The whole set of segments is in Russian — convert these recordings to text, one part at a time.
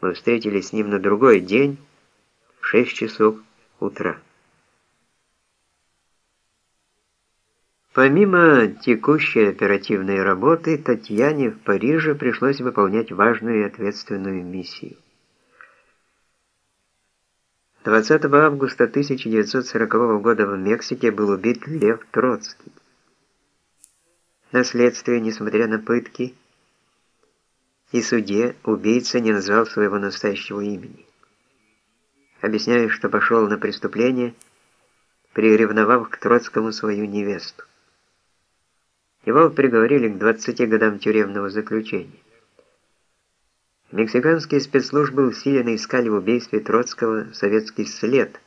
Мы встретились с ним на другой день в 6 часов утра. Помимо текущей оперативной работы, Татьяне в Париже пришлось выполнять важную и ответственную миссию. 20 августа 1940 года в Мексике был убит Лев Троцкий. На следствии, несмотря на пытки и суде, убийца не назвал своего настоящего имени. Объясняя, что пошел на преступление, приревновав к Троцкому свою невесту. Его приговорили к 20 годам тюремного заключения. Мексиканские спецслужбы усиленно искали в убийстве Троцкого советский след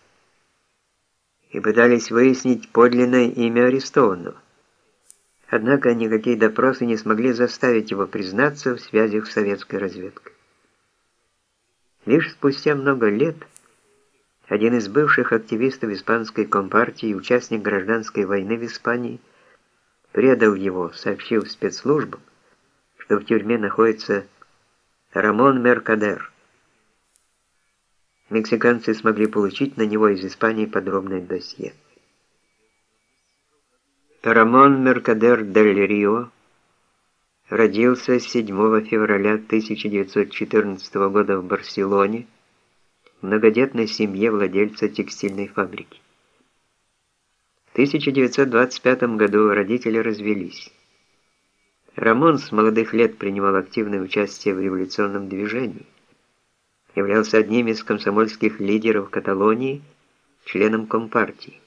и пытались выяснить подлинное имя арестованного. Однако никакие допросы не смогли заставить его признаться в связях с советской разведкой. Лишь спустя много лет один из бывших активистов испанской компартии участник гражданской войны в Испании – предал его, сообщив спецслужбам, что в тюрьме находится Рамон Меркадер. Мексиканцы смогли получить на него из Испании подробное досье. Рамон Меркадер дель Рио родился 7 февраля 1914 года в Барселоне в многодетной семье владельца текстильной фабрики. В 1925 году родители развелись. Рамон с молодых лет принимал активное участие в революционном движении, являлся одним из комсомольских лидеров Каталонии, членом Компартии.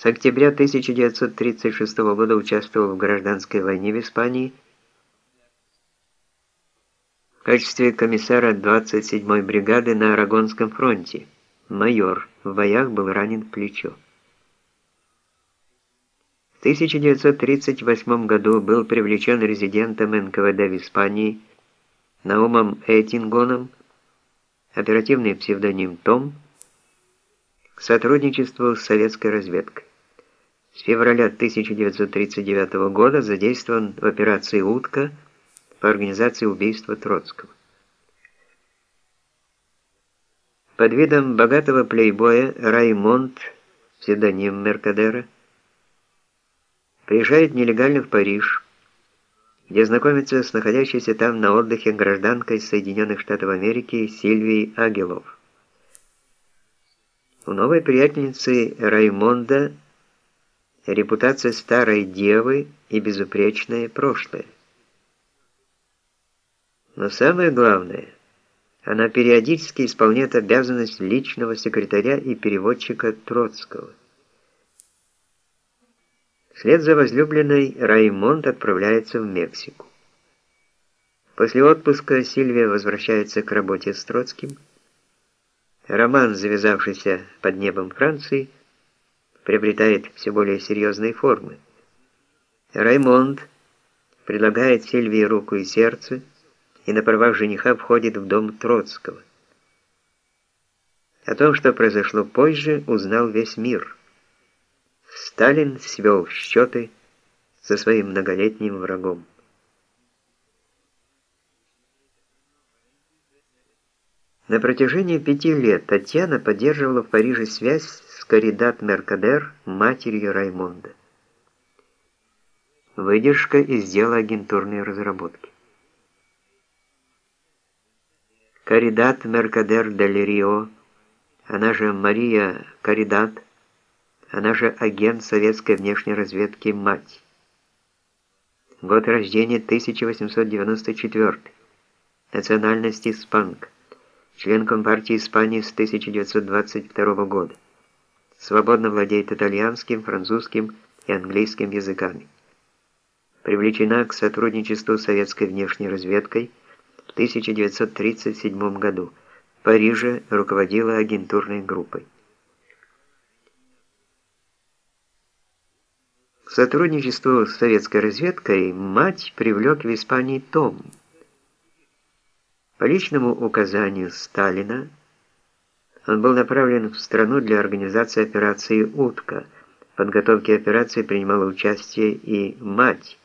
С октября 1936 года участвовал в гражданской войне в Испании в качестве комиссара 27-й бригады на Арагонском фронте – майор, в боях был ранен в плечо. В 1938 году был привлечен резидентом НКВД в Испании Наумом Эйтингоном, оперативный псевдоним Том, к сотрудничеству с советской разведкой. С февраля 1939 года задействован в операции «Утка» по организации убийства Троцкого. Под видом богатого плейбоя Раймонд, псевдоним Меркадера, приезжает нелегально в Париж, где знакомится с находящейся там на отдыхе гражданкой Соединенных Штатов Америки Сильвией Агилов. У новой приятельницы Раймонда репутация старой девы и безупречное прошлое. Но самое главное – она периодически исполняет обязанность личного секретаря и переводчика Троцкого. Вслед за возлюбленной Раймонд отправляется в Мексику. После отпуска Сильвия возвращается к работе с Троцким. Роман, завязавшийся под небом Франции, приобретает все более серьезные формы. Раймонд предлагает Сильвии руку и сердце, и на правах жениха входит в дом Троцкого. О том, что произошло позже, узнал весь мир. Сталин свел счеты со своим многолетним врагом. На протяжении пяти лет Татьяна поддерживала в Париже связь Каридат Меркадер, матерью Раймонда. Выдержка из дела агентурной разработки. Каридат Меркадер дель Рио, она же Мария Каридат, она же агент советской внешней разведки «Мать». Год рождения 1894. Национальность испанка. Член Компартии Испании с 1922 года. Свободно владеет итальянским, французским и английским языками. Привлечена к сотрудничеству с советской внешней разведкой – в 1937 году. В Париже руководила агентурной группой. К сотрудничеству с советской разведкой мать привлек в Испании Том. По личному указанию Сталина он был направлен в страну для организации операции «Утка». В подготовке операции принимала участие и мать,